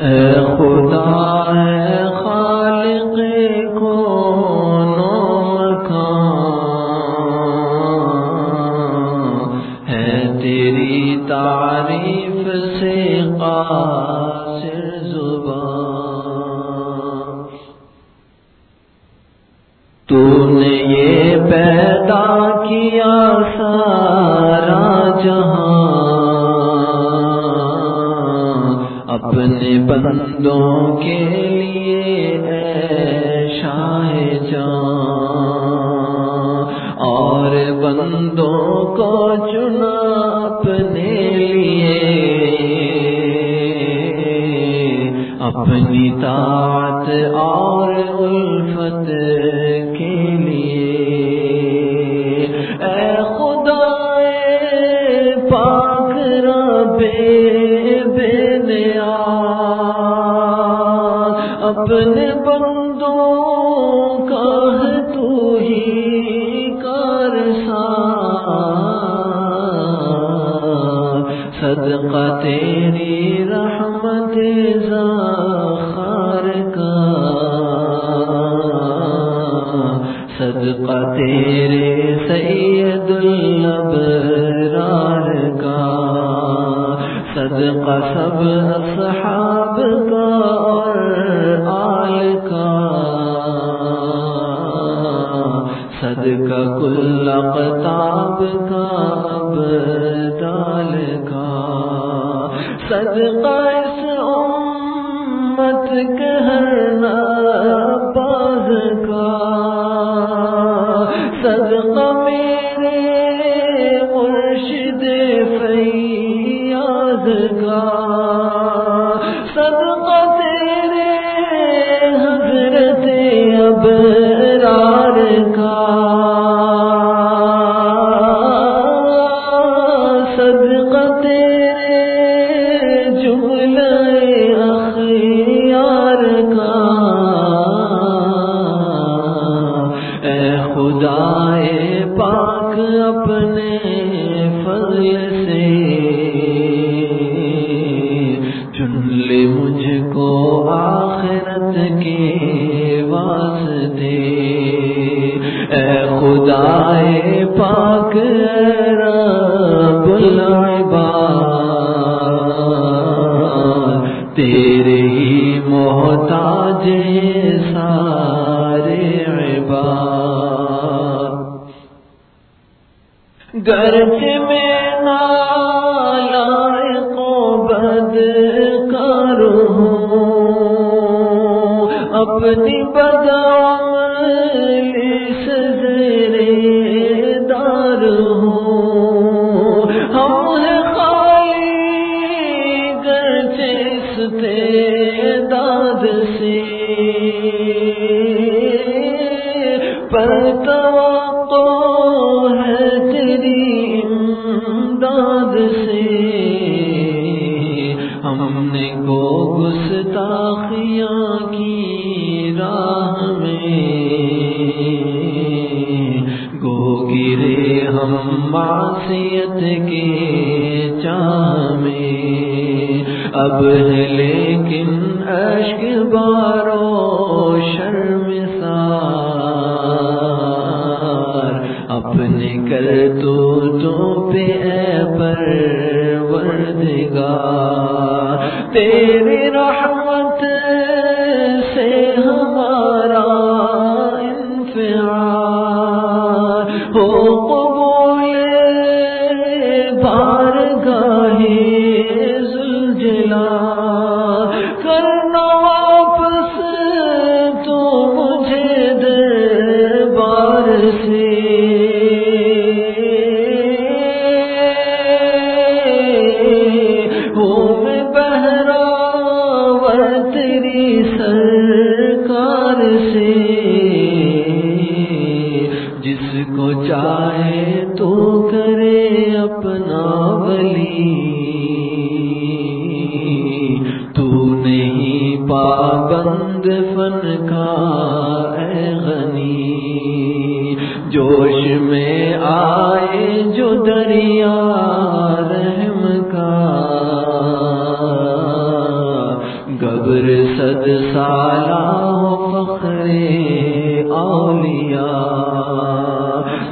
اے خدا بندوں کے لیے اے شاہ جان۔ اور بندوں کو چنا اپنے لیے۔ اپنی طاعت اور الفت صدقہ اس امت کے ہر گرچہ میں نالائق و بد کر ہوں گستاخیاں کی راہ میں۔ گو گرے ہم معصیت کے چاہ میں۔ اب ہے لیکن اشک بارو شرم سار۔ اپنے کر تو تو پہ اے پر وردگار تیری رحمت کو چاہے تو کرے اپنا ولی۔ تو نہیں پابند فن کا اے غنی۔ جوش میں آئے جو دریا رحم کا۔ گبر صد سالہ فخر آلی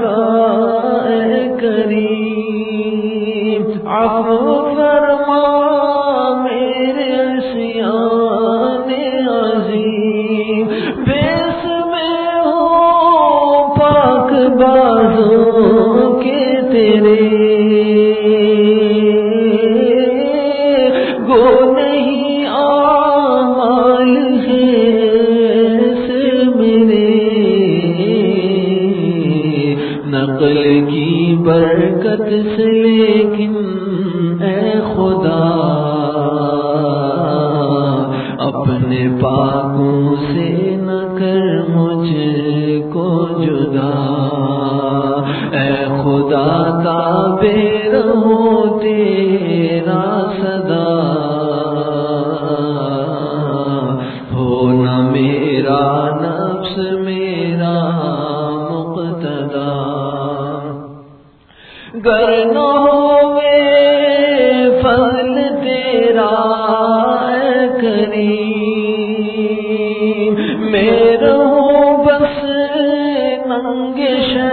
کا پاکوں سے نہ کر مجھ کو جدا۔ اے خدا کا بے رہو تیرے میرا بس ننگے شہر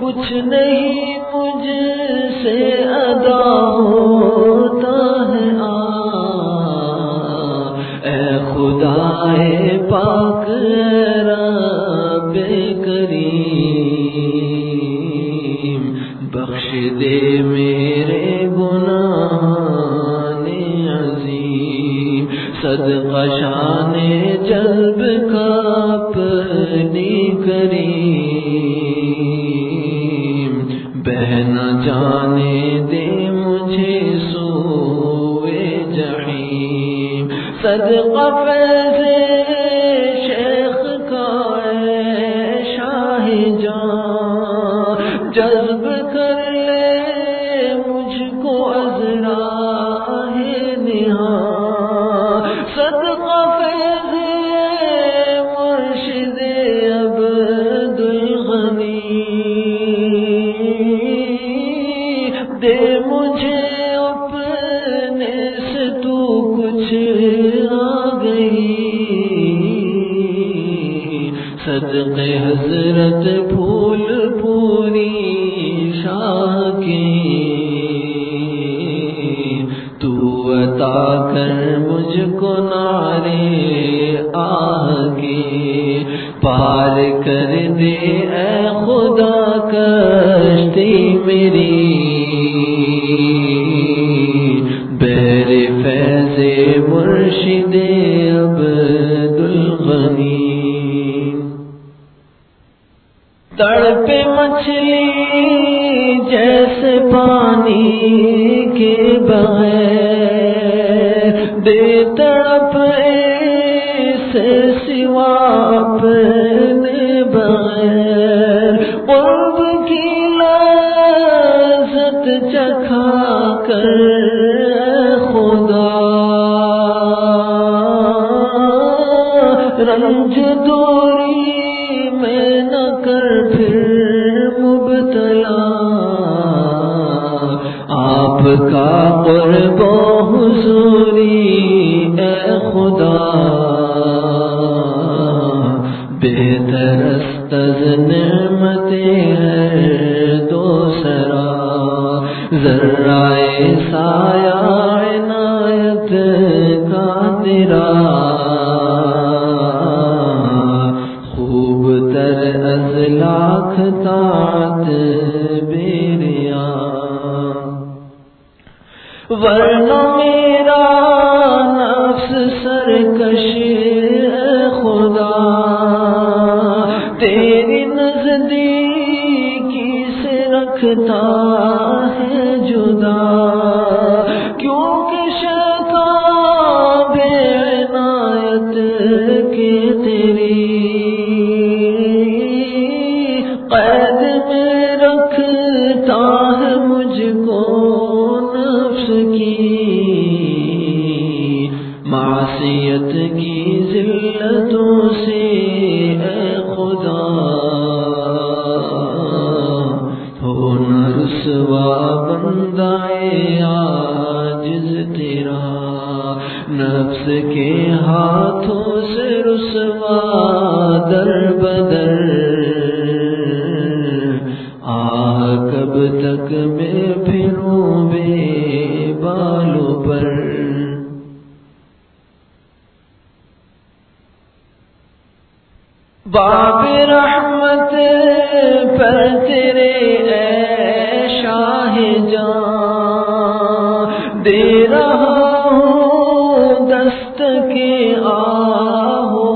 کچھ نہیں مجھ سے ادا ہوتا ہے خدا بخش دے میرے قشان جلب کا اپنی کریم۔ بہنا جانے دے مجھے سوئے جہیم۔ صدقہ پار کر دے اے خدا کشتی میری۔ چکھا کر عنایت کا تیرا خوب تر از لاکھ تات بیریا۔ ورنہ میرا ذلتوں سے، اے خدا ہو نہ رسوا بندائے عاجز تیرا، نفس کے ہاتھوں سے رسوا در بدر۔ آ کب تک میں باب رحمت پر تیرے اے شاہ جان دے رہا ہوں دست کے آہو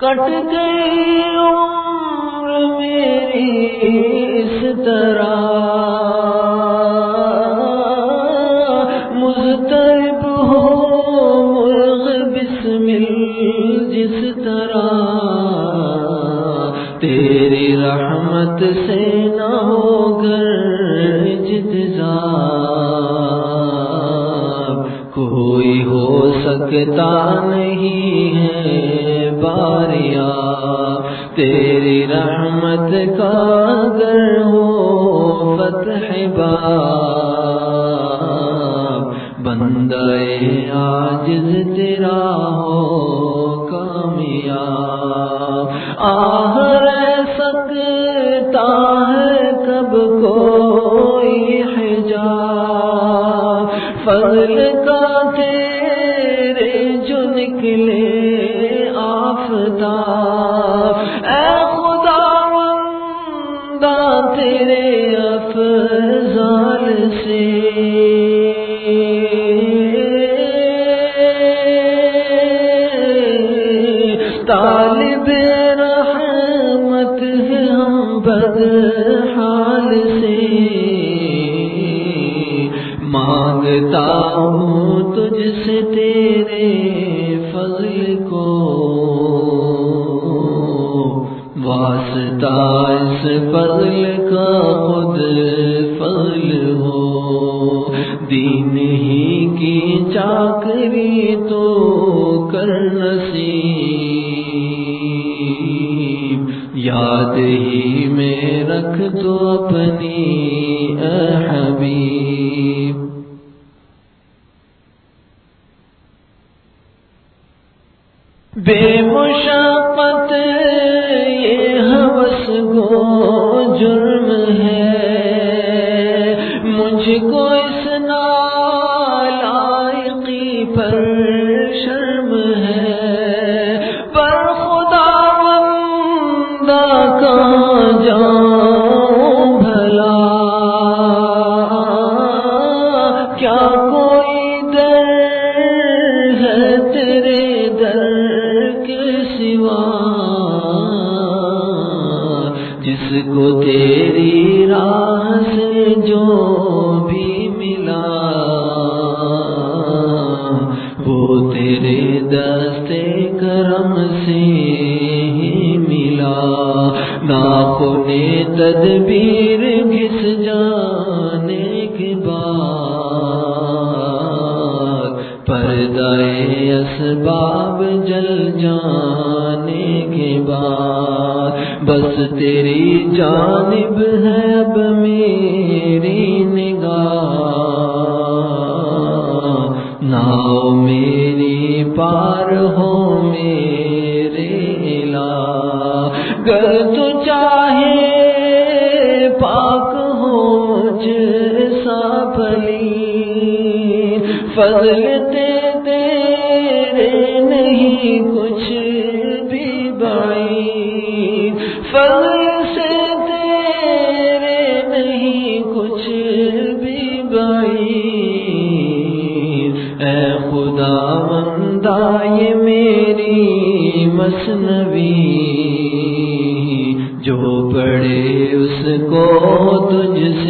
کٹ گئی عمر میری اس طرح، مضطرب تیری رحمت سے نہ ہو گر کوئی ہو سکتا نہیں ہے باریا تیری رحمت کا گر ہو فتح باب، بندے آجز تیرا ہو کامیاب۔ آہ حال سے مانگتا ہوں تجھ سے تیرے فضل کو۔ واسطہ اس فضل کا خود فضل ہو۔ دین ہی کی چاکری تو کر نصیب۔ یاد ہی اكتبني يا حبيب. بمشاقتك جس کو تیری راہ سے جو بھی ملا، وہ تیرے دستے کرم سے ہی ملا۔ نے تدبیر بس تیری جانب ہے اب میری نگاہ۔ ناؤ میری پار ہو میرے علا۔ گر تو چاہے پاک ہو مجھ سا پلی فضل تیرے بندہ یہ میری مصنوی جو پڑے اس کو تجھ سے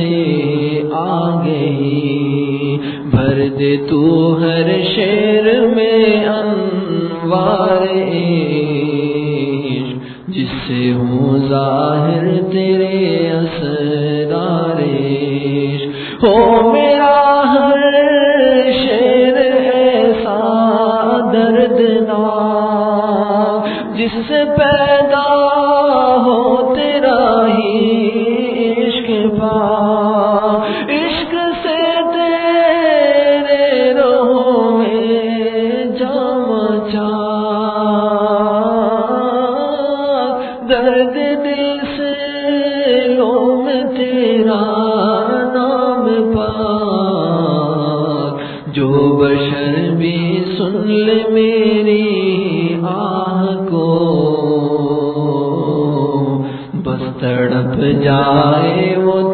سے پیدا ہو تیرا ہی عشق پا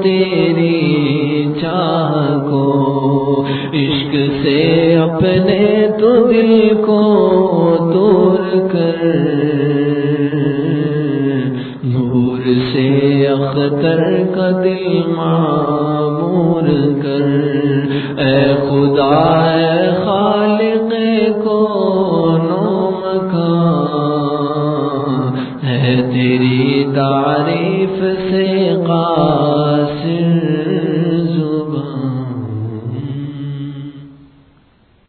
تیری چاہ کو عشق سے اپنے تو دل کو